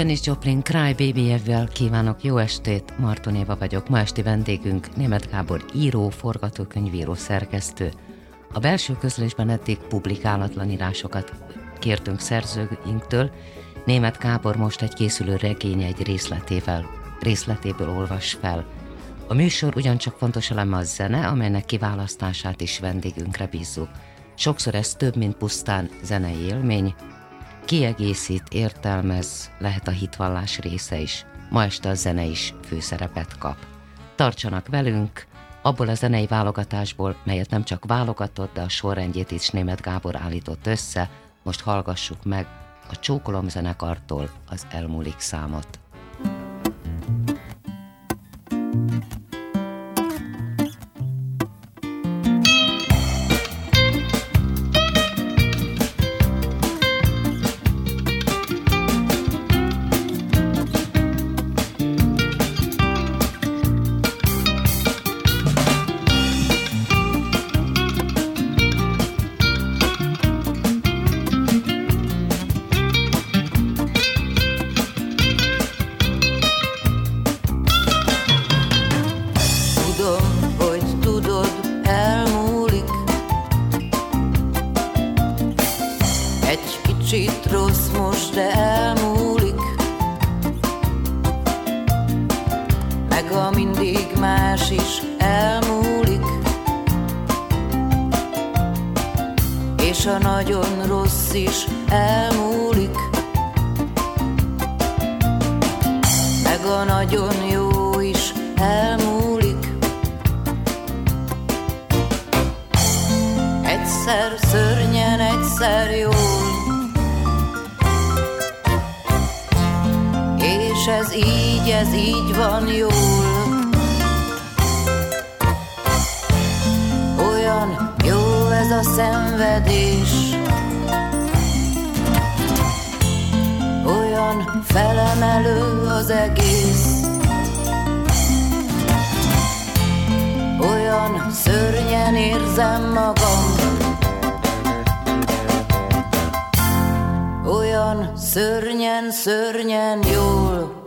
Janis Joplin Cry baby vel kívánok jó estét, Marton Éva vagyok. Ma esti vendégünk Német Gábor író, forgatókönyvíró, szerkesztő. A belső közlésben eddig publikálatlan írásokat kértünk szerzőinktől. Német Gábor most egy készülő regény egy részletével, részletéből olvas fel. A műsor ugyancsak fontos eleme a zene, amelynek kiválasztását is vendégünkre bízzuk. Sokszor ez több, mint pusztán zenei élmény, kiegészít, értelmez, lehet a hitvallás része is. Ma este a zene is főszerepet kap. Tartsanak velünk, abból a zenei válogatásból, melyet nem csak válogatott, de a sorrendjét is német Gábor állított össze, most hallgassuk meg a Csókolom zenekartól az Elmúlik számot. Felemelő az egész. Olyan szörnyen érzem magam. Olyan szörnyen, szörnyen jól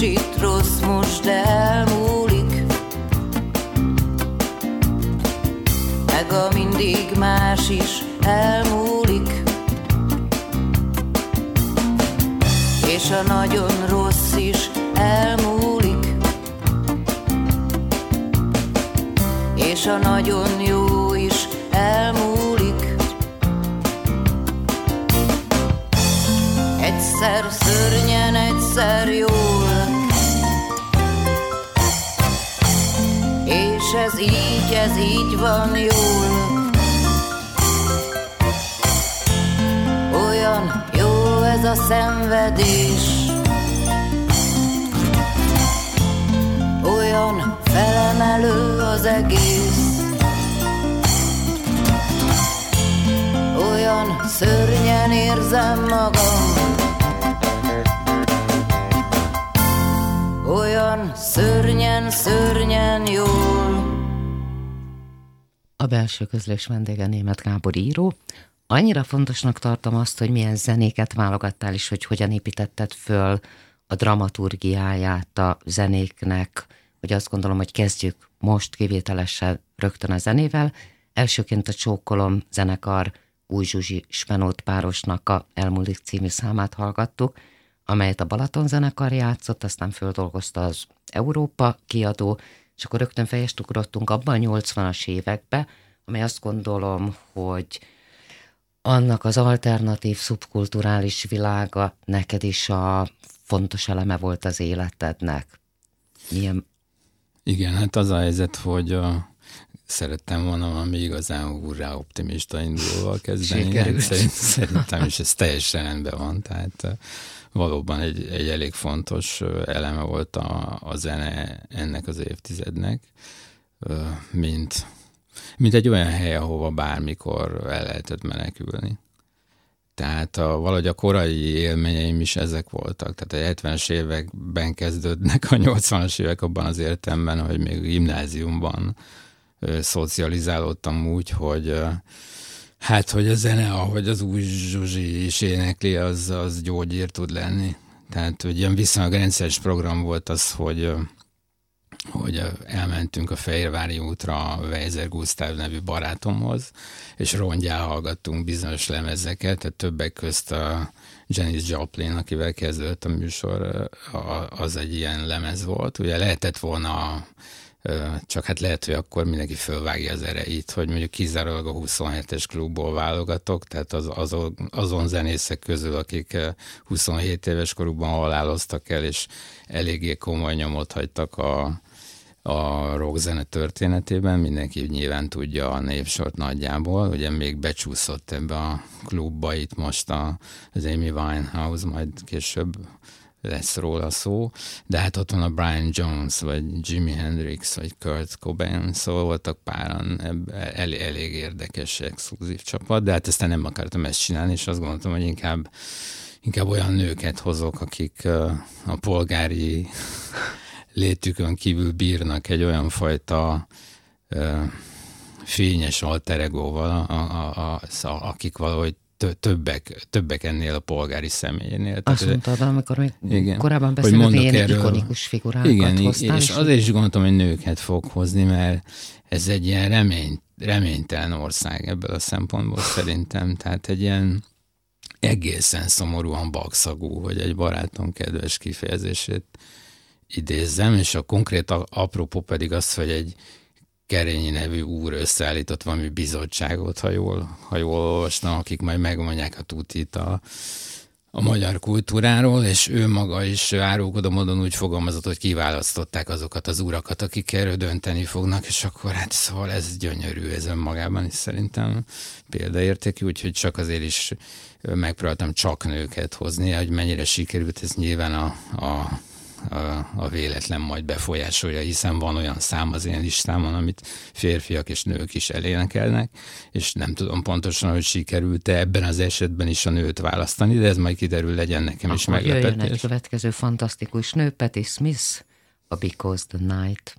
kicsit rossz most, elmúlik. Meg a mindig más is elmúlik. És a nagyon rossz is elmúlik. És a nagyon jó a szenvedés. Olyan felemelő az egész. Olyan szörnyen érzem magam. Olyan szörnyen, szörnyen jól. A belső közlés vendége német Gábor író. Annyira fontosnak tartom azt, hogy milyen zenéket válogattál, és hogy hogyan építetted föl a dramaturgiáját a zenéknek, hogy azt gondolom, hogy kezdjük most kivételesen rögtön a zenével. Elsőként a Csókolom zenekar Új Zsuzsi Spenót párosnak a Elmúlik című számát hallgattuk, amelyet a Balaton zenekar játszott, aztán földolgozta az Európa kiadó, és akkor rögtön fejest ugrottunk abban a 80-as évekbe, amely azt gondolom, hogy annak az alternatív, szubkulturális világa neked is a fontos eleme volt az életednek. Milyen Igen, hát az a helyzet, hogy a, szerettem volna valami igazán úrrá optimista indulóval kezdeni. Szerint, szerintem is ez teljesen rendben van, tehát valóban egy, egy elég fontos eleme volt a, a zene ennek az évtizednek, mint, mint egy olyan hely, ahova bármikor el lehetett menekülni. Tehát a, valahogy a korai élményeim is ezek voltak. Tehát a 70-es években kezdődnek a 80-as évek abban az értelemben, hogy még gimnáziumban ö, szocializálódtam úgy, hogy ö, hát, hogy a zene, ahogy az új Zsuzsi is énekli, az, az gyógyír tud lenni. Tehát, hogy ilyen viszonylag rendszeres program volt az, hogy hogy elmentünk a Fehérvári útra a Weiser Gustav nevű barátomhoz, és rongyá hallgattunk bizonyos lemezeket, tehát többek közt a Janis Joplin, akivel kezdődött a műsor, az egy ilyen lemez volt. Ugye lehetett volna csak hát lehet, hogy akkor mindenki fölvágja az erejét, hogy mondjuk kizárólag a 27-es klubból válogatok, tehát az, azon, azon zenészek közül, akik 27 éves korukban haláloztak el, és eléggé komoly nyomot hagytak a, a rockzene történetében, mindenki nyilván tudja a népsort nagyjából, ugye még becsúszott ebbe a klubba itt most a, az Amy Winehouse, majd később lesz róla szó, de hát ott van a Brian Jones, vagy Jimi Hendrix, vagy Kurt Cobain, szóval voltak páran, el, elég érdekes, exkluzív csapat, de hát aztán nem akartam ezt csinálni, és azt gondoltam, hogy inkább, inkább olyan nőket hozok, akik a polgári létükön kívül bírnak egy olyan fajta fényes alter egóval, a, a, a, a, akik valahogy többek, többek ennél a polgári személyénél. Azt Tehát, mondtad, amikor még igen, korábban beszélünk, ilyen erről, ikonikus figurákat Igen, hoztál, és, és azért is gondoltam, hogy nőket fog hozni, mert ez egy ilyen remény, reménytelen ország ebből a szempontból szerintem. Tehát egy ilyen egészen szomorúan bakszagú, hogy egy barátom kedves kifejezését idézzem, és a konkrét apropó pedig az, hogy egy Kerényi nevű úr összeállított valami bizottságot, ha jól, ha jól olvastam, akik majd megmondják a tutit a, a magyar kultúráról, és ő maga is árulkodó módon úgy fogalmazott, hogy kiválasztották azokat az urakat, akik erről dönteni fognak, és akkor hát szóval ez gyönyörű, ez önmagában is szerintem példaértékű, úgyhogy csak azért is megpróbáltam csak nőket hozni, hogy mennyire sikerült, ez nyilván a, a a véletlen majd befolyásolja, hiszen van olyan szám az én listámon, amit férfiak és nők is elénekelnek, és nem tudom pontosan, hogy sikerült-e ebben az esetben is a nőt választani, de ez majd kiderül, legyen nekem Akkor is meglepetés. Jöjjön egy következő fantasztikus nő, Patti Smith, a Because the Night.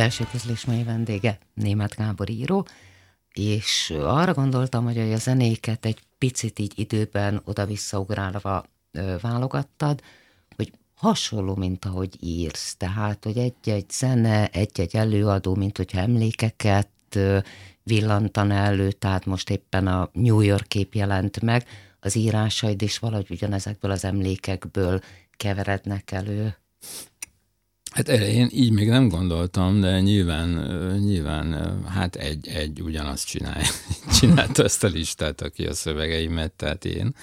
Belső közlés mai vendége német Gábor író, és arra gondoltam, hogy a zenéket egy picit így időben oda-visszaugrálva válogattad, hogy hasonló, mint ahogy írsz. Tehát, hogy egy-egy zene, egy-egy előadó, mint hogyha emlékeket villantan elő, tehát most éppen a New York kép jelent meg, az írásaid is valahogy ugyanezekből az emlékekből keverednek elő. Hát elején így még nem gondoltam, de nyilván, nyilván hát egy, egy ugyanazt csinálja. Csinálta ezt a listát, aki a szövegeimet, tehát én.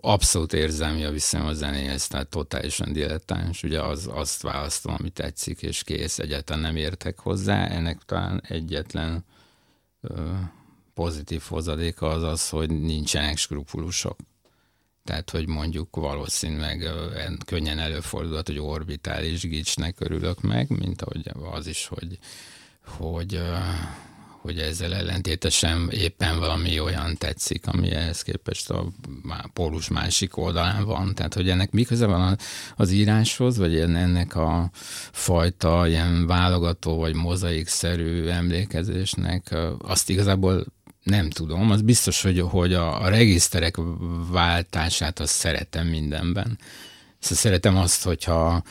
Abszolút érzelmi a viszonyom a zenéhez, tehát totálisan dilettáns. Ugye az, azt választom, ami tetszik, és kész, egyáltalán nem értek hozzá. Ennek talán egyetlen pozitív hozadéka az az, hogy nincsenek skrupulusok. Tehát, hogy mondjuk valószínűleg könnyen előfordulhat, hogy orbitális gicsnek örülök meg, mint ahogy az is, hogy, hogy, hogy ezzel ellentétesen éppen valami olyan tetszik, ami ehhez képest a pólus másik oldalán van. Tehát, hogy ennek mi köze van az íráshoz, vagy ennek a fajta ilyen válogató vagy mozaikszerű emlékezésnek, azt igazából nem tudom, az biztos, hogy, hogy a, a regiszterek váltását azt szeretem mindenben. Szóval szeretem azt, hogyha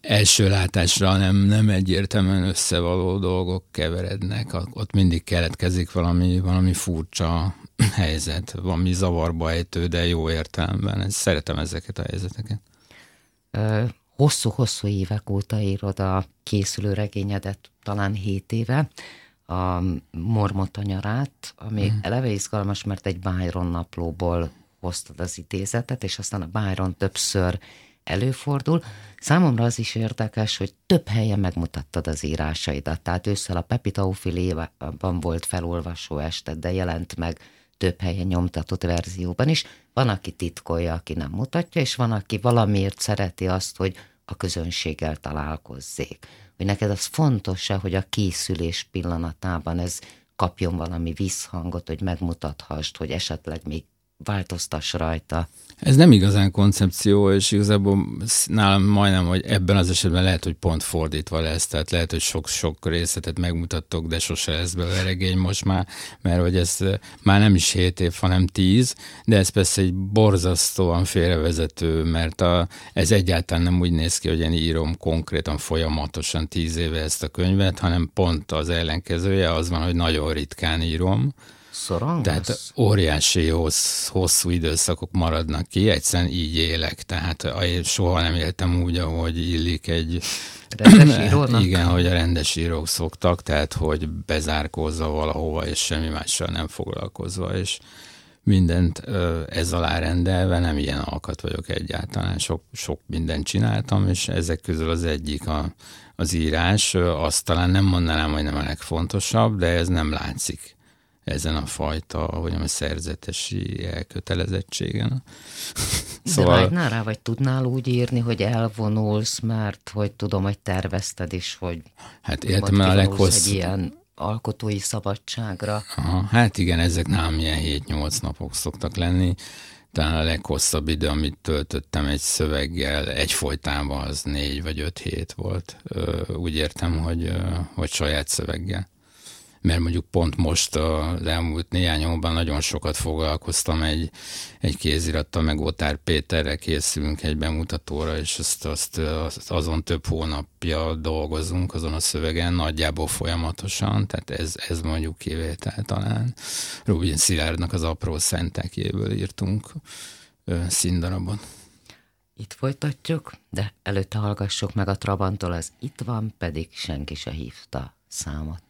első látásra nem, nem egyértelműen összevaló dolgok keverednek, ott mindig keletkezik valami, valami furcsa helyzet, valami zavarba ejtő, de jó értelemben. Szeretem ezeket a helyzeteket. Hosszú-hosszú évek óta írod a készülő regényedet, talán hét éve a Mormota nyarát, ami mm. eleve izgalmas, mert egy Byron naplóból hoztad az idézetet, és aztán a Byron többször előfordul. Számomra az is érdekes, hogy több helyen megmutattad az írásaidat. Tehát ősszel a Pepita Ufilében volt felolvasó este, de jelent meg több helyen nyomtatott verzióban is. Van, aki titkolja, aki nem mutatja, és van, aki valamiért szereti azt, hogy a közönséggel találkozzék. Hogy neked az fontos-e, hogy a készülés pillanatában ez kapjon valami visszhangot, hogy megmutathast, hogy esetleg még változtass rajta. Ez nem igazán koncepció, és igazából nálam majdnem, hogy ebben az esetben lehet, hogy pont fordítva lesz, tehát lehet, hogy sok-sok részletet megmutattok, de sose lesz belőle regény most már, mert hogy ez már nem is 7 év, hanem 10, de ez persze egy borzasztóan félrevezető, mert a, ez egyáltalán nem úgy néz ki, hogy én írom konkrétan folyamatosan 10 éve ezt a könyvet, hanem pont az ellenkezője az van, hogy nagyon ritkán írom, Szorongasz? Tehát óriási hossz, hosszú időszakok maradnak ki, egyszerűen így élek, tehát én soha nem éltem úgy, ahogy illik egy rendes írónak? Igen, hogy a rendes írók szoktak, tehát hogy bezárkózva valahova, és semmi mással nem foglalkozva, és mindent ez alá rendelve, nem ilyen alkat vagyok egyáltalán, sok, sok mindent csináltam, és ezek közül az egyik a, az írás, azt talán nem mondanám, hogy nem a legfontosabb, de ez nem látszik ezen a fajta, hogy a szerzetesi elkötelezettségen. szóval... De vágynál vagy tudnál úgy írni, hogy elvonulsz, mert hogy tudom, hogy tervezted is, hogy hát értem, a leghossz... egy ilyen alkotói szabadságra. Aha, hát igen, ezek nem ilyen 7-8 napok szoktak lenni. Talán a leghosszabb idő, amit töltöttem egy szöveggel egyfolytában, az négy vagy öt hét volt. Úgy értem, hogy, hogy saját szöveggel mert mondjuk pont most az elmúlt néhány hónapban nagyon sokat foglalkoztam egy, egy kézirattal, meg Otár Péterre készülünk egy bemutatóra, és azt, azt, azt azon több hónapja dolgozunk azon a szövegen, nagyjából folyamatosan, tehát ez, ez mondjuk kivétel talán. Rubin Szilárdnak az apró szentekjéből írtunk színdarabot. Itt folytatjuk, de előtte hallgassuk meg a Trabantól, az itt van, pedig senki se hívta számot.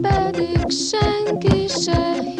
pedig senki se hisz.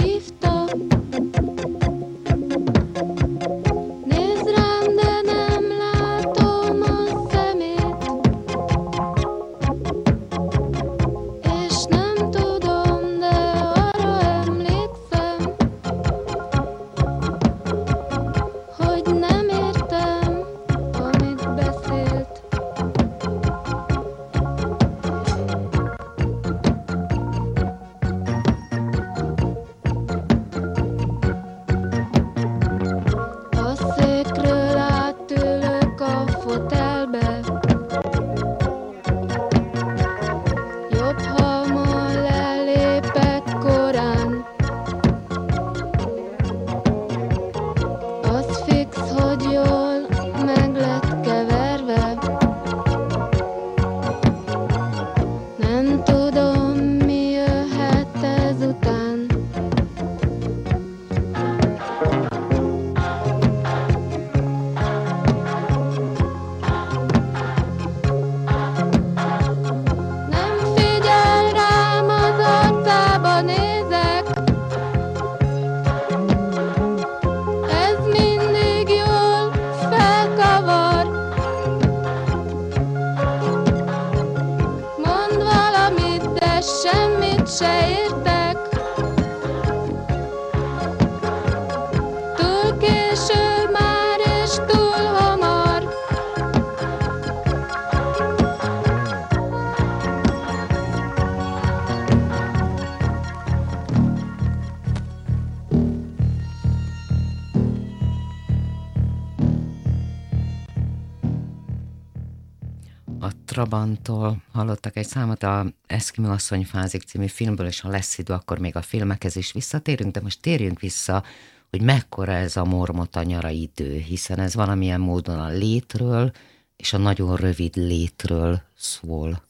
Trabantól hallottak egy számot, a Eszkimő asszony fázik című filmből, és ha lesz idő, akkor még a filmekhez is visszatérünk, de most térjünk vissza, hogy mekkora ez a mormota nyara idő, hiszen ez valamilyen módon a létről és a nagyon rövid létről szól.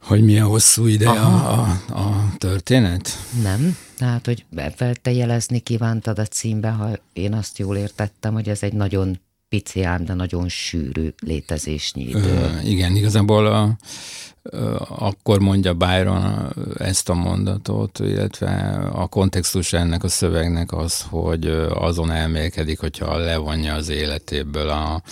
Hogy milyen hosszú ide a, a, a történet? Nem, tehát, hogy te jelezni kívántad a címbe, ha én azt jól értettem, hogy ez egy nagyon pici ám, de nagyon sűrű létezésnyi idő. Ö, igen, igazából a, akkor mondja Byron ezt a mondatot, illetve a kontextus ennek a szövegnek az, hogy azon elmélkedik, hogyha levonja az életéből a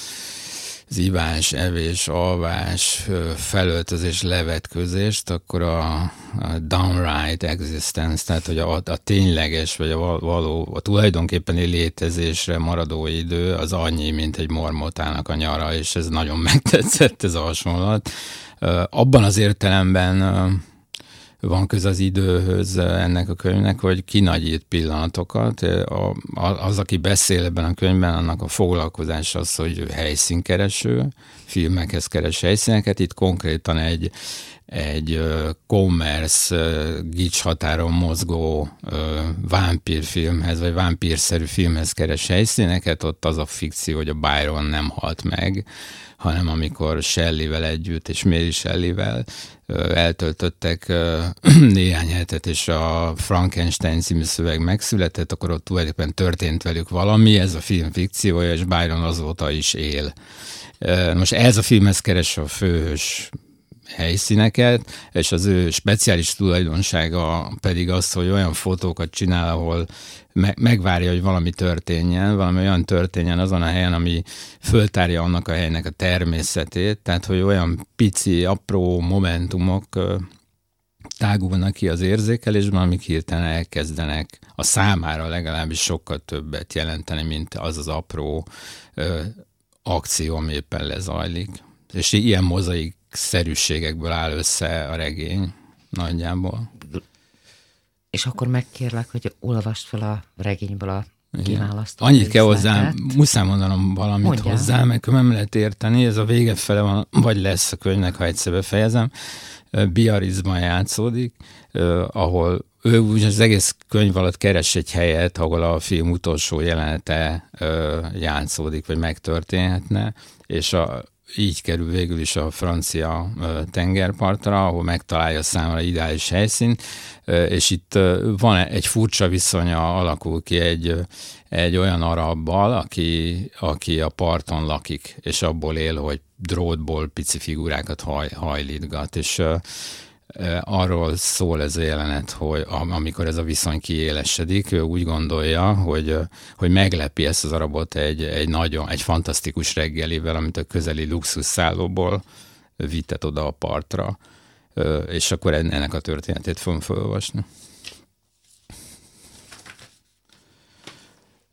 az evés, alvás, felöltözés, levetközést, akkor a, a downright existence, tehát hogy a, a tényleges, vagy a való, a tulajdonképpen létezésre maradó idő az annyi, mint egy mormotának a nyara, és ez nagyon megtetszett ez a hasonlat. Abban az értelemben van köz az időhöz ennek a könyvnek, hogy kinagyít pillanatokat. Az, aki beszél ebben a könyvben, annak a foglalkozás az, hogy helyszínkereső, filmekhez keres helyszíneket. Itt konkrétan egy, egy commerce gics határon mozgó vámpírfilmhez, vagy vámpírszerű filmhez keres helyszíneket, ott az a fikció, hogy a Byron nem halt meg, hanem amikor Shelley-vel együtt, és Mary Shelley-vel eltöltöttek néhány hetet, és a Frankenstein című szöveg megszületett, akkor ott tulajdonképpen történt velük valami, ez a film fikciója, és Byron azóta is él. Most ez a filmhez keres a főhős helyszíneket, és az ő speciális tulajdonsága pedig az, hogy olyan fotókat csinál, ahol me- megvárja, hogy valami történjen, valami olyan történjen azon a helyen, ami föltárja annak a helynek a természetét, tehát hogy olyan pici, apró momentumok tágulnak ki az érzékelésben, amik hirtelen elkezdenek a számára legalábbis sokkal többet jelenteni, mint az az apró ö, akció, ami éppen lezajlik. És ilyen mozaik szerűségekből áll össze a regény nagyjából. És akkor megkérlek, hogy olvast fel a regényből a kiválasztó. Annyit kell hozzá, muszáj mondanom valamit Mondjál. hozzá, mert nem lehet érteni, ez a vége fele van, vagy lesz a könyvnek, ha egyszer befejezem. Biarizban játszódik, ahol ő úgy az egész könyv alatt keres egy helyet, ahol a film utolsó jelenete játszódik, vagy megtörténhetne, és a, így kerül végül is a francia tengerpartra, ahol megtalálja számára ideális helyszínt, és itt van egy furcsa viszonya alakul ki egy, egy olyan arabbal, aki, aki a parton lakik, és abból él, hogy drótból pici figurákat haj, hajlítgat, és arról szól ez a jelenet, hogy amikor ez a viszony kiélesedik, ő úgy gondolja, hogy, hogy meglepi ezt az arabot egy, egy nagyon, egy fantasztikus reggelivel, amit a közeli luxusszállóból vittet oda a partra, és akkor ennek a történetét fogom felolvasni.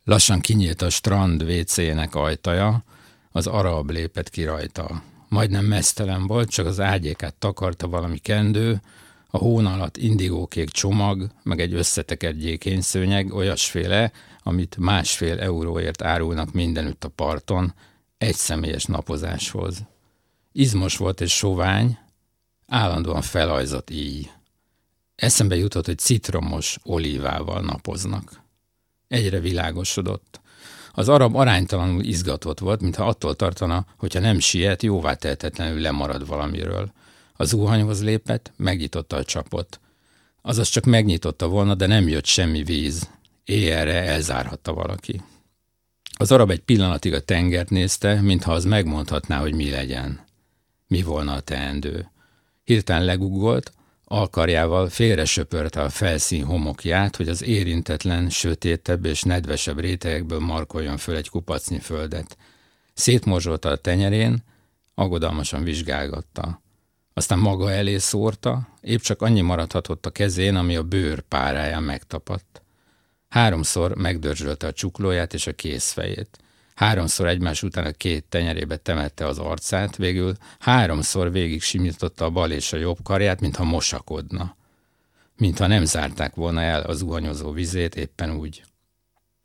Lassan kinyílt a strand WC-nek ajtaja, az arab lépett ki rajta majdnem mesztelen volt, csak az ágyékát takarta valami kendő, a hón alatt indigókék csomag, meg egy összetekert gyékényszőnyeg, olyasféle, amit másfél euróért árulnak mindenütt a parton, egy személyes napozáshoz. Izmos volt és sovány, állandóan felajzott így. Eszembe jutott, hogy citromos olívával napoznak. Egyre világosodott. Az arab aránytalanul izgatott volt, mintha attól tartana, hogyha nem siet, jóvá tehetetlenül lemarad valamiről. Az zuhanyhoz lépett, megnyitotta a csapot. Azaz csak megnyitotta volna, de nem jött semmi víz. Éjjelre elzárhatta valaki. Az arab egy pillanatig a tengert nézte, mintha az megmondhatná, hogy mi legyen. Mi volna a teendő. Hirtelen leguggolt, Alkarjával félre a felszín homokját, hogy az érintetlen, sötétebb és nedvesebb rétegekből markoljon föl egy kupacnyi földet. Szétmorzsolta a tenyerén, aggodalmasan vizsgálgatta. Aztán maga elé szórta, épp csak annyi maradhatott a kezén, ami a bőr páráján megtapadt. Háromszor megdörzsölte a csuklóját és a kézfejét. Háromszor egymás után a két tenyerébe temette az arcát, végül háromszor végig simította a bal és a jobb karját, mintha mosakodna. Mintha nem zárták volna el az uhanyozó vizét éppen úgy.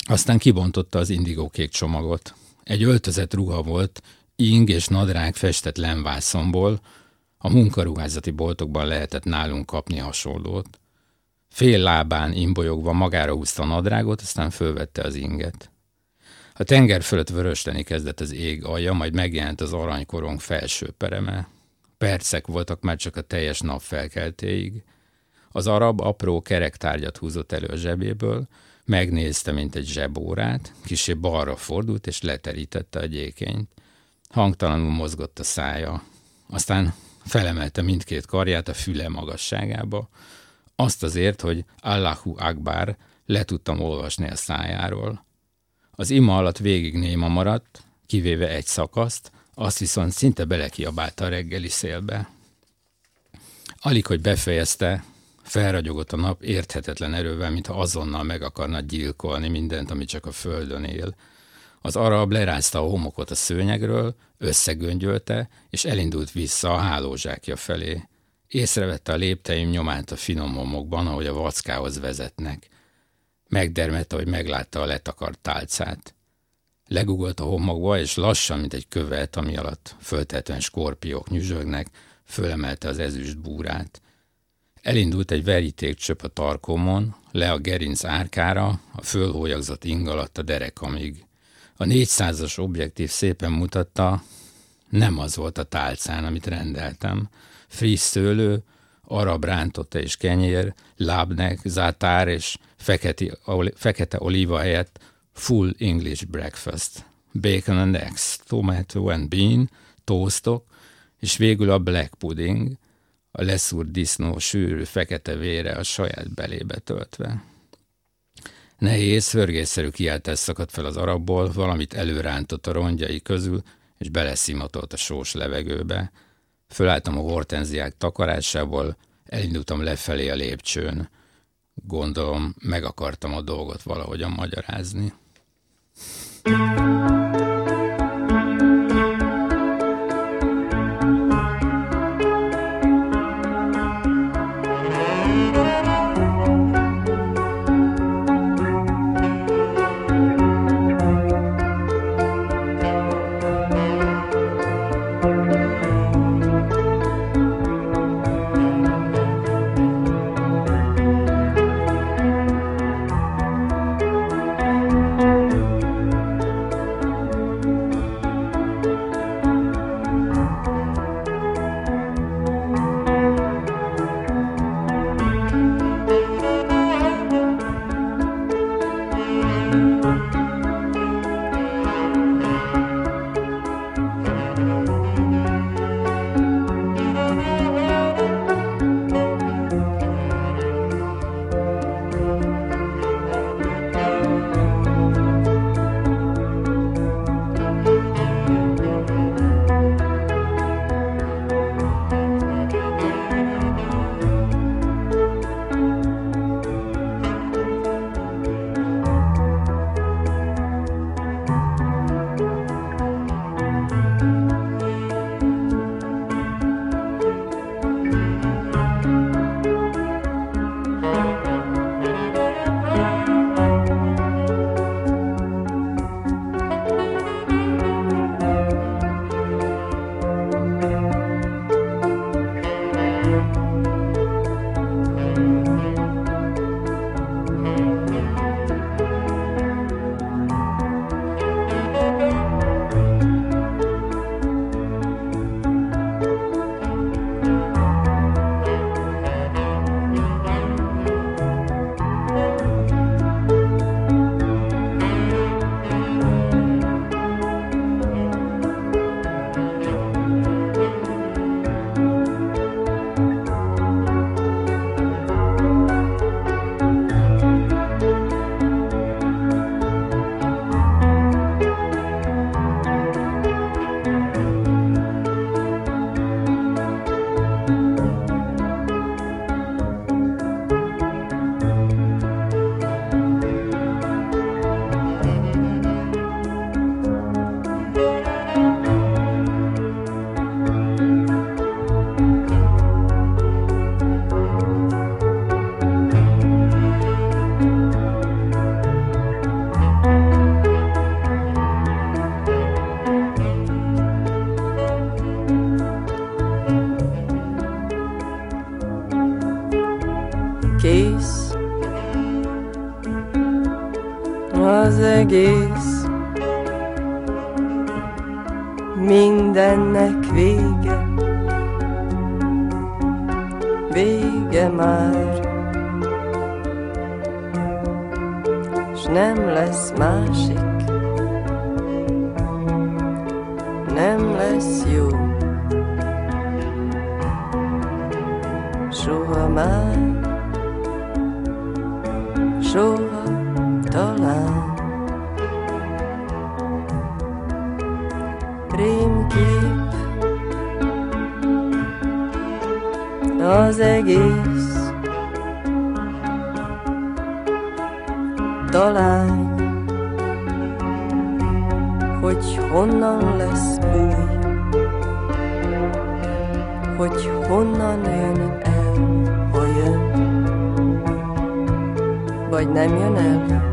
Aztán kibontotta az indigókék csomagot. Egy öltözett ruha volt, ing és nadrág festett lemvászomból, a munkaruházati boltokban lehetett nálunk kapni hasonlót. Fél lábán imbolyogva magára húzta a nadrágot, aztán fölvette az inget. A tenger fölött vörösteni kezdett az ég alja, majd megjelent az aranykorong felső pereme. Percek voltak már csak a teljes nap felkeltéig. Az arab apró kerektárgyat húzott elő a zsebéből, megnézte, mint egy zsebórát, kisé balra fordult, és leterítette a gyékényt. Hangtalanul mozgott a szája. Aztán felemelte mindkét karját a füle magasságába, azt azért, hogy Allahu Akbar le tudtam olvasni a szájáról. Az ima alatt végig néma maradt, kivéve egy szakaszt, azt viszont szinte belekiabálta a reggeli szélbe. Alig, hogy befejezte, felragyogott a nap érthetetlen erővel, mintha azonnal meg akarna gyilkolni mindent, ami csak a földön él. Az arab lerázta a homokot a szőnyegről, összegöngyölte, és elindult vissza a hálózsákja felé. Észrevette a lépteim nyomát a finom homokban, ahogy a vackához vezetnek. Megdermette, hogy meglátta a letakart tálcát. Legugolt a homokba, és lassan, mint egy követ, ami alatt föltetően skorpiók nyüzsögnek, fölemelte az ezüst búrát. Elindult egy verítékcsöp a tarkomon, le a gerinc árkára, a fölhólyagzott ing alatt a derekamig. A négyszázas objektív szépen mutatta, nem az volt a tálcán, amit rendeltem. Friss szőlő, arab rántotta és kenyér, lábnek, zátár és feketi, fekete olíva helyett full English breakfast. Bacon and eggs, tomato and bean, toastok, és végül a black pudding, a leszúrt disznó sűrű fekete vére a saját belébe töltve. Nehéz, förgésszerű kiáltás szakadt fel az arabból, valamit előrántott a rongyai közül, és beleszimatolt a sós levegőbe. Fölálltam a hortenziák takarásából, elindultam lefelé a lépcsőn. Gondolom, meg akartam a dolgot valahogyan magyarázni. thank you az egész. Mindennek vége, vége már, s nem lesz másik, nem lesz jó. Soha már, soha talán hogy honnan lesz új, hogy honnan jön el, ha jön, vagy nem jön el.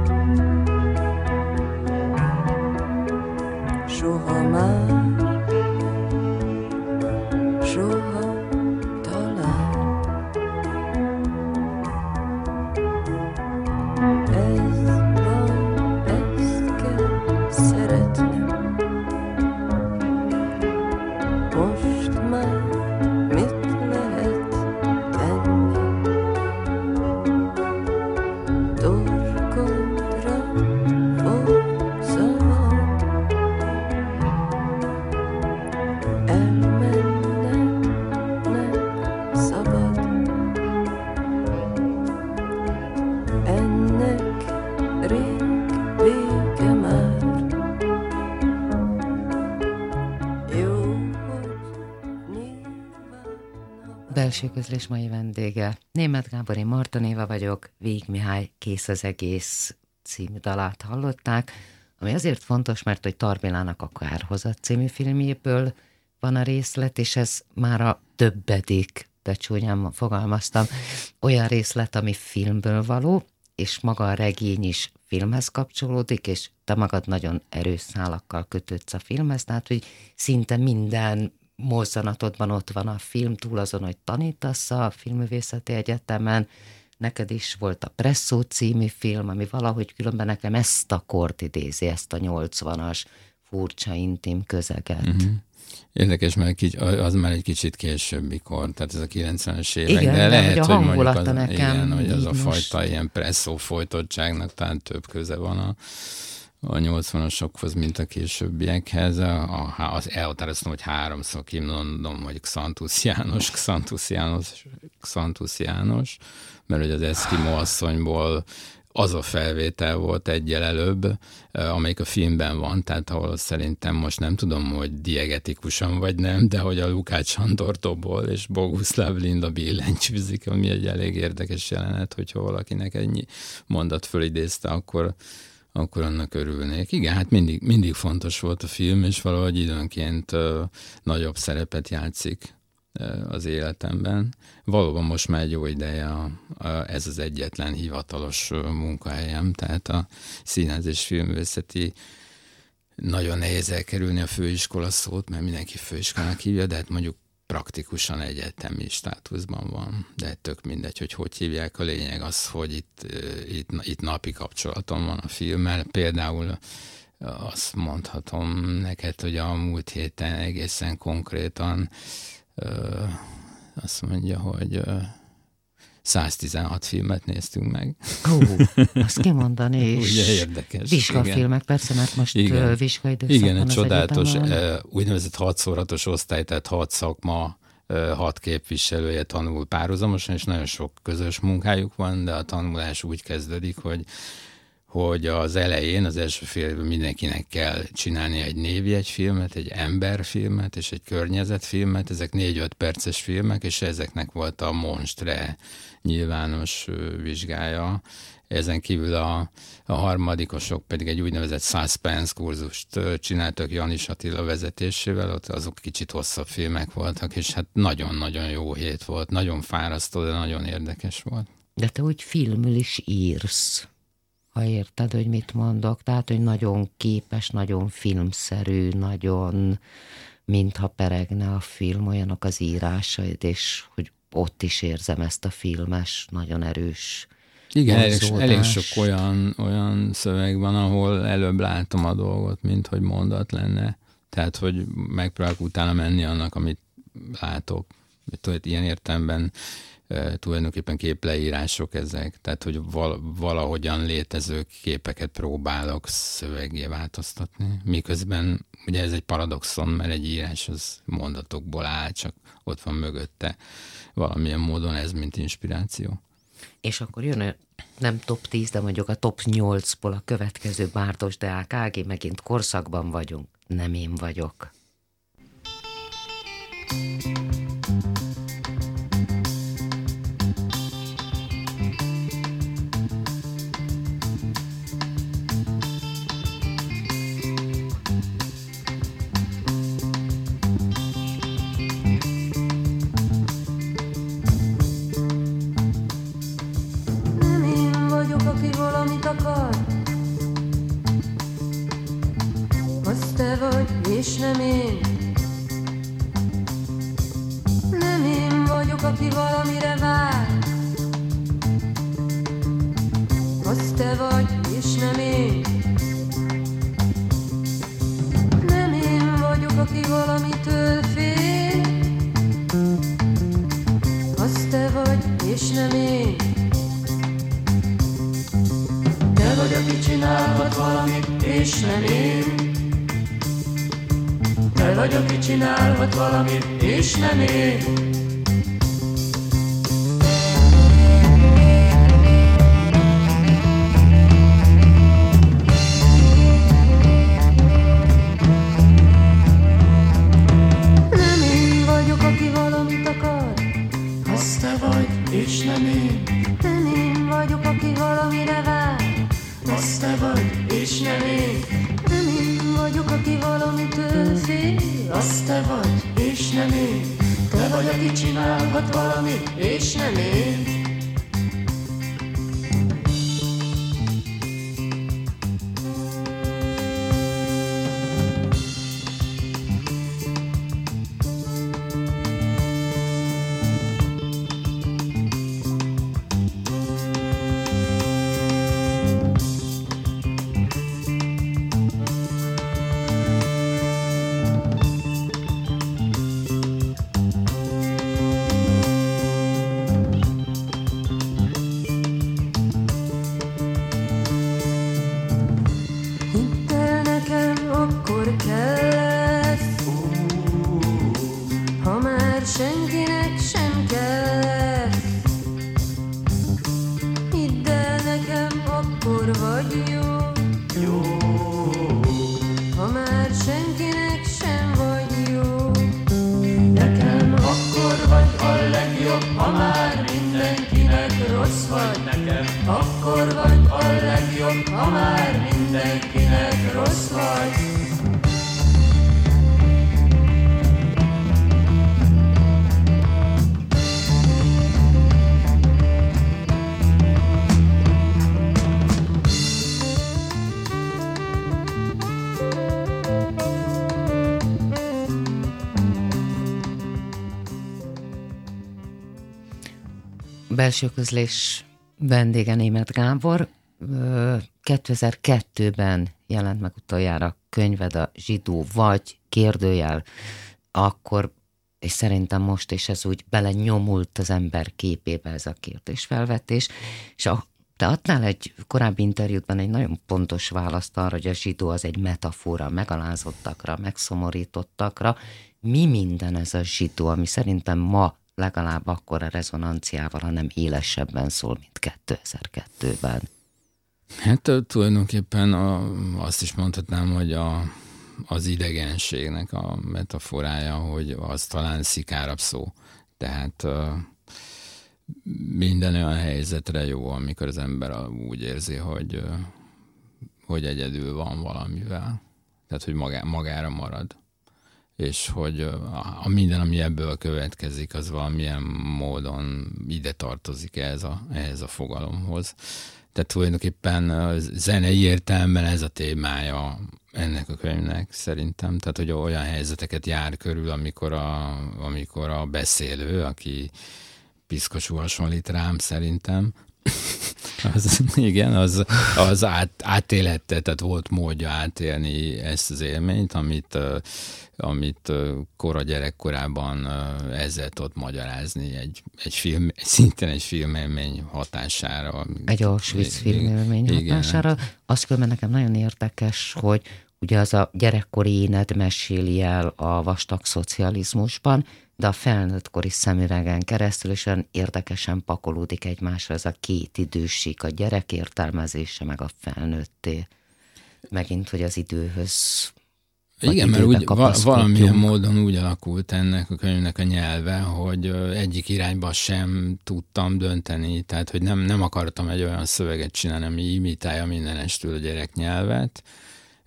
Belső közlés mai vendége. Német Gábori Martonéva vagyok, Vég Mihály Kész az egész című dalát hallották, ami azért fontos, mert hogy Tarbilának a Kárhozat című filmjéből van a részlet, és ez már a többedik, de csúnyán fogalmaztam, olyan részlet, ami filmből való, és maga a regény is filmhez kapcsolódik, és te magad nagyon erős szálakkal kötődsz a filmhez, tehát hogy szinte minden mozzanatodban ott van a film, túl azon, hogy tanítasz a Filmművészeti Egyetemen, neked is volt a Presszó című film, ami valahogy különben nekem ezt a kort idézi, ezt a 80-as furcsa, intim közeget. Mhm. Érdekes, mert kics, az már egy kicsit későbbi kor, tehát ez a 90-es évek, Igen, de lehet, hogy hogy mondjuk az, nekem igen, hogy az a most- fajta ilyen presszó folytottságnak talán több köze van a, a 80-asokhoz, mint a későbbiekhez. A, a, az elhatároztam, hogy háromszor kimondom, hogy Xantus János, Xantus János, Xantus János, mert hogy az Eszkimo asszonyból az a felvétel volt egyel előbb, amelyik a filmben van, tehát ahol szerintem most nem tudom, hogy diegetikusan vagy nem, de hogy a Lukács Andortóból és Boguszláv Linda billentyűzik, ami egy elég érdekes jelenet, hogyha valakinek ennyi mondat fölidézte, akkor, akkor annak örülnék. Igen, hát mindig, mindig fontos volt a film, és valahogy időnként uh, nagyobb szerepet játszik uh, az életemben. Valóban most már egy jó ideje a, a, ez az egyetlen hivatalos munkahelyem, tehát a színház és filmvészeti nagyon nehéz elkerülni a főiskola szót, mert mindenki főiskolának hívja, de hát mondjuk praktikusan egyetemi státuszban van, de tök mindegy, hogy hogy hívják. A lényeg az, hogy itt, itt, itt napi kapcsolatom van a filmmel. Például azt mondhatom neked, hogy a múlt héten egészen konkrétan azt mondja, hogy 116 filmet néztünk meg. Hú, azt kimondani is. Ugye érdekes. Vizsgafilmek, persze, mert most Igen. igen. vizsgaidőszak Igen, egy csodálatos, egyetemen. úgynevezett hatszóratos osztály, tehát hat szakma, hat képviselője tanul párhuzamosan, és nagyon sok közös munkájuk van, de a tanulás úgy kezdődik, hogy hogy az elején, az első fél mindenkinek kell csinálni egy névjegyfilmet, egy emberfilmet és egy környezetfilmet, ezek négy-öt perces filmek, és ezeknek volt a Monstre nyilvános vizsgája. Ezen kívül a, a harmadikosok pedig egy úgynevezett suspense kurzust csináltak Janis Attila vezetésével, ott azok kicsit hosszabb filmek voltak, és hát nagyon-nagyon jó hét volt, nagyon fárasztó, de nagyon érdekes volt. De te úgy filmül is írsz, ha érted, hogy mit mondok. Tehát, hogy nagyon képes, nagyon filmszerű, nagyon mintha peregne a film, olyanok az írásaid, és hogy ott is érzem ezt a filmes, nagyon erős Igen, elég, elég sok olyan, olyan szöveg van, ahol előbb látom a dolgot, mint hogy mondat lenne. Tehát, hogy megpróbálok utána menni annak, amit látok. Tudod, ilyen értelemben e, tulajdonképpen képleírások ezek, tehát hogy val- valahogyan létező képeket próbálok szövegé változtatni, miközben ugye ez egy paradoxon, mert egy írás az mondatokból áll, csak ott van mögötte valamilyen módon ez, mint inspiráció. És akkor jön a nem top 10, de mondjuk a top 8-ból a következő Bártos Deák Ági, megint korszakban vagyunk, nem én vagyok. vagy, és nem én. Nem én vagyok, aki valamire vár. Az te vagy, és nem én. Nem én vagyok, aki valamitől fél. Az te vagy, és nem én. Te vagy, aki csinálhat valamit, és nem én vagyok, vagy, aki csinálhat valamit, és nem én ha már mindenkinek rossz vagy nekem, akkor vagy a legjobb, ha már mindenkinek rossz vagy. Belső közlés vendége német Gábor. 2002-ben jelent meg utoljára könyved a zsidó vagy kérdőjel, akkor, és szerintem most is ez úgy belenyomult az ember képébe ez a kérdésfelvetés, és a, te adtál egy korábbi interjútban egy nagyon pontos választ arra, hogy a zsidó az egy metafora megalázottakra, megszomorítottakra. Mi minden ez a zsidó, ami szerintem ma legalább akkor a rezonanciával, hanem élesebben szól, mint 2002-ben. Hát tulajdonképpen a, azt is mondhatnám, hogy a, az idegenségnek a metaforája, hogy az talán szikárabb szó. Tehát minden olyan helyzetre jó, amikor az ember úgy érzi, hogy, hogy egyedül van valamivel. Tehát, hogy magá, magára marad és hogy a, minden, ami ebből következik, az valamilyen módon ide tartozik ehhez a, ehhez a fogalomhoz. Tehát tulajdonképpen zenei értelemben ez a témája ennek a könyvnek szerintem. Tehát, hogy olyan helyzeteket jár körül, amikor a, amikor a beszélő, aki piszkosul hasonlít rám szerintem, Az, igen, az, az át, átélette, tehát volt módja átélni ezt az élményt, amit, amit kora gyerekkorában ezzel tudott magyarázni egy, egy film, szintén egy filmélmény hatására. Egy Auschwitz filmélmény hatására. Az különben nekem nagyon érdekes, hogy ugye az a gyerekkori éned meséli el a vastag szocializmusban, de a felnőttkori szemüvegen keresztül is olyan érdekesen pakolódik egymásra ez a két idősík, a gyerek értelmezése, meg a felnőtté. Megint, hogy az időhöz igen, mert úgy, valamilyen módon úgy alakult ennek a könyvnek a nyelve, hogy egyik irányba sem tudtam dönteni, tehát hogy nem, nem akartam egy olyan szöveget csinálni, ami imitálja mindenestül a gyerek nyelvet,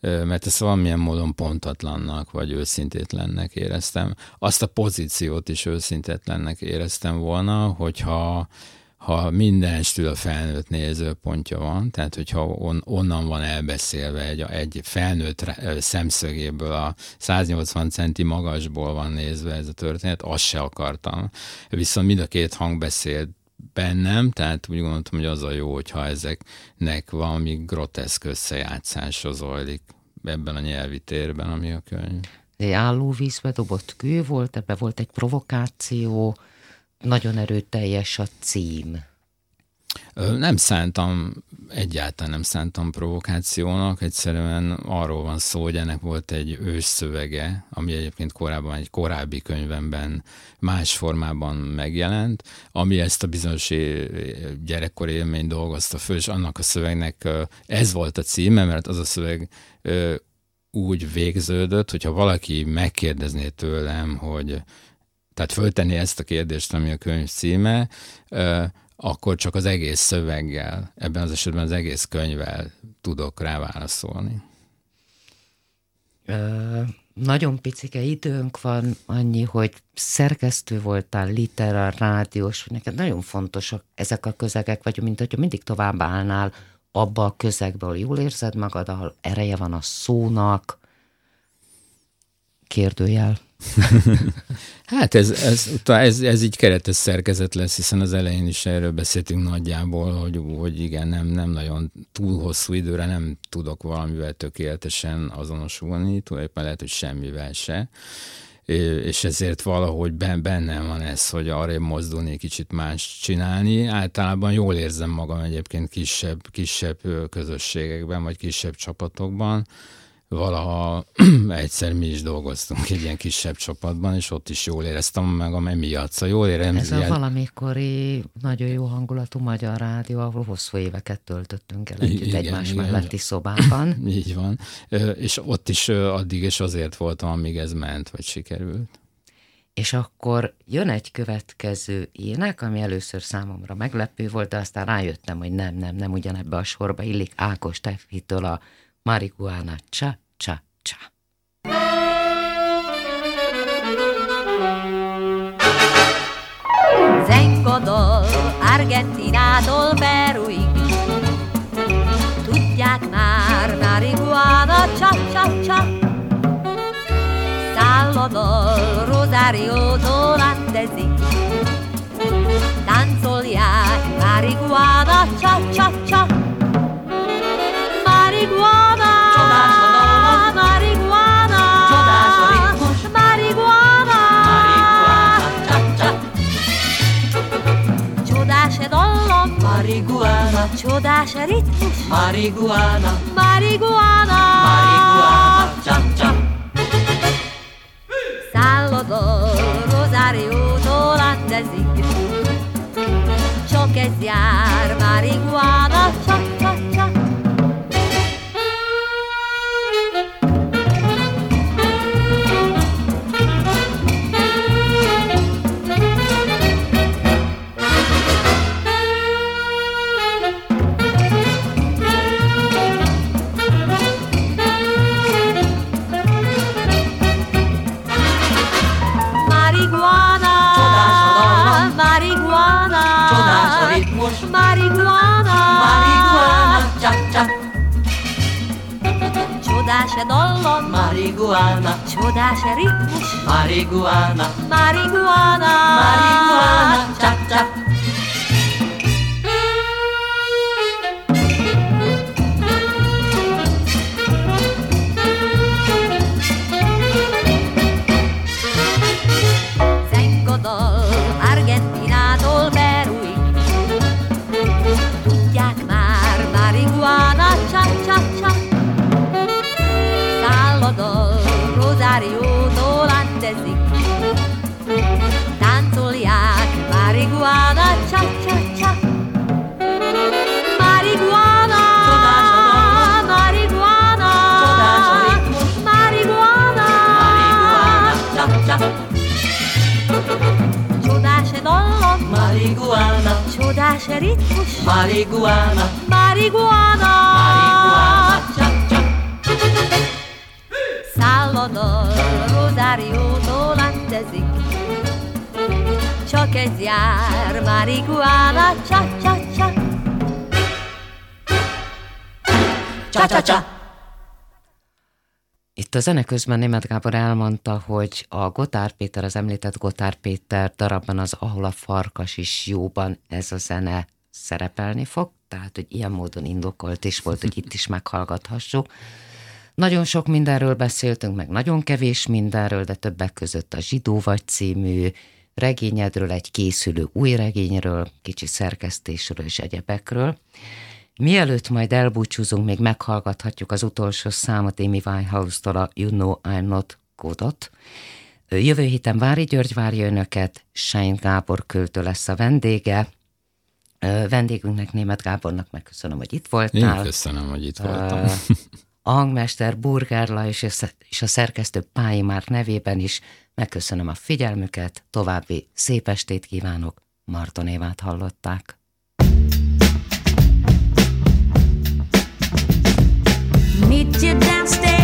mert ezt valamilyen módon pontatlannak, vagy őszintétlennek éreztem. Azt a pozíciót is őszintetlennek éreztem volna, hogyha ha mindenestül a felnőtt nézőpontja van, tehát hogyha on, onnan van elbeszélve egy, egy felnőtt szemszögéből, a 180 centi magasból van nézve ez a történet, azt se akartam. Viszont mind a két hang beszélt bennem, tehát úgy gondoltam, hogy az a jó, hogyha ezeknek valami groteszk összejátszása zajlik ebben a nyelvi térben, ami a könyv. Egy állóvízbe dobott kő volt, ebbe volt egy provokáció, nagyon erőteljes a cím. Nem szántam, egyáltalán nem szántam provokációnak, egyszerűen arról van szó, hogy ennek volt egy ős szövege, ami egyébként korábban egy korábbi könyvemben más formában megjelent, ami ezt a bizonyos gyerekkori élményt dolgozta föl, és annak a szövegnek ez volt a címe, mert az a szöveg úgy végződött, hogyha valaki megkérdezné tőlem, hogy tehát föltenni ezt a kérdést, ami a könyv címe, akkor csak az egész szöveggel, ebben az esetben az egész könyvvel tudok rá válaszolni. Ö, nagyon picike időnk van, annyi, hogy szerkesztő voltál, literár, rádiós, neked nagyon fontosak ezek a közegek, vagy mint hogyha mindig tovább állnál abba a közegbe, jól érzed magad, ahol ereje van a szónak, kérdőjel. hát ez, ez, ez, ez így keretes szerkezet lesz, hiszen az elején is erről beszéltünk nagyjából, hogy, hogy igen, nem, nem nagyon túl hosszú időre nem tudok valamivel tökéletesen azonosulni, tulajdonképpen lehet, hogy semmivel se és ezért valahogy bennem van ez, hogy arra mozdulni, kicsit más csinálni. Általában jól érzem magam egyébként kisebb, kisebb közösségekben, vagy kisebb csapatokban, valaha egyszer mi is dolgoztunk egy ilyen kisebb csapatban, és ott is jól éreztem magam emiatt. Szóval jól érem, Ez ilyen... a valamikori nagyon jó hangulatú magyar rádió, ahol hosszú éveket töltöttünk el együtt igen, egymás igen, melletti szobában. Így van. És ott is addig és azért voltam, amíg ez ment, vagy sikerült. És akkor jön egy következő ének, ami először számomra meglepő volt, de aztán rájöttem, hogy nem, nem, nem ugyanebbe a sorba illik Ákos Tefitől a Marijuana Cha Cha Cha. Ecuador, Argentinától Peruig Tudják már, marihuana Cha-cha-cha Salvador, Rosario-tól Andesig Táncolják, marihuana Cha-cha-cha csodás ritmus. Marihuana, marihuana, marihuana, csap, csap. Salvador Rosáriótól landezik, csak ez jár, marihuana, csak. 마리구아나. 조다 샤리 마리구아나. 마리구아나. 마리구아나. 짭짭. Ritmus Marihuana, Marihuana marihuana, csak, csak. Salvador Rosáriótól áttezik Csak ez jár Marihuana Csa, csa, csa Csa, csa, csa. Itt a zene közben Német Gábor elmondta, hogy a Gotár Péter, az említett Gotár Péter darabban az Ahol a farkas is jóban ez a zene szerepelni fog, tehát hogy ilyen módon indokolt is volt, hogy itt is meghallgathassuk. Nagyon sok mindenről beszéltünk, meg nagyon kevés mindenről, de többek között a Zsidó vagy című regényedről, egy készülő új regényről, kicsi szerkesztésről és egyebekről. Mielőtt majd elbúcsúzunk, még meghallgathatjuk az utolsó számot Amy Winehouse-tól a You Know I'm Not Godot. Jövő héten Vári György várja önöket, Sein Gábor költő lesz a vendége. Vendégünknek, Német Gábornak megköszönöm, hogy itt Én voltál. köszönöm, hogy itt voltam. A hangmester Burgerla és a szerkesztő Pályi Márk nevében is megköszönöm a figyelmüket, további szép estét kívánok, Marton Évát hallották. Meet you downstairs